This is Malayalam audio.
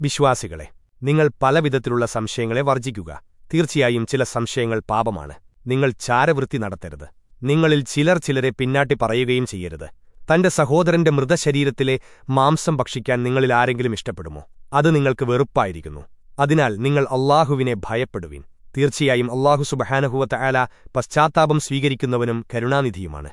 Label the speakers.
Speaker 1: വിശ്വാസികളെ നിങ്ങൾ പലവിധത്തിലുള്ള സംശയങ്ങളെ വർജിക്കുക തീർച്ചയായും ചില സംശയങ്ങൾ പാപമാണ്. നിങ്ങൾ ചാരവൃത്തി നടത്തരുത്. നിങ്ങളിൽ ചിലർ ചിലരെ പിന്നാട്ടി പറയുകയും ചെയ്യരുത്. തന്റെ സഹോദരന്റെ മൃതശരീരത്തിലെ മാംസം ഭക്ഷിക്കാൻ നിങ്ങളിൽ ആരെങ്കിലും ഇഷ്ടപ്പെടുമോ? അത് നിങ്ങൾക്ക് വെറുപ്പായിരിക്കുന്നു. അതിനാൽ നിങ്ങൾ അള്ളാഹുവിനെ ഭയപ്പെടുവിൻ. തീർച്ചയായും അള്ളാഹു സുബഹാനഹുവത്ത ആല പശ്ചാത്താപം സ്വീകരിക്കുന്നവനും കരുണാനിധിയുമാണ്.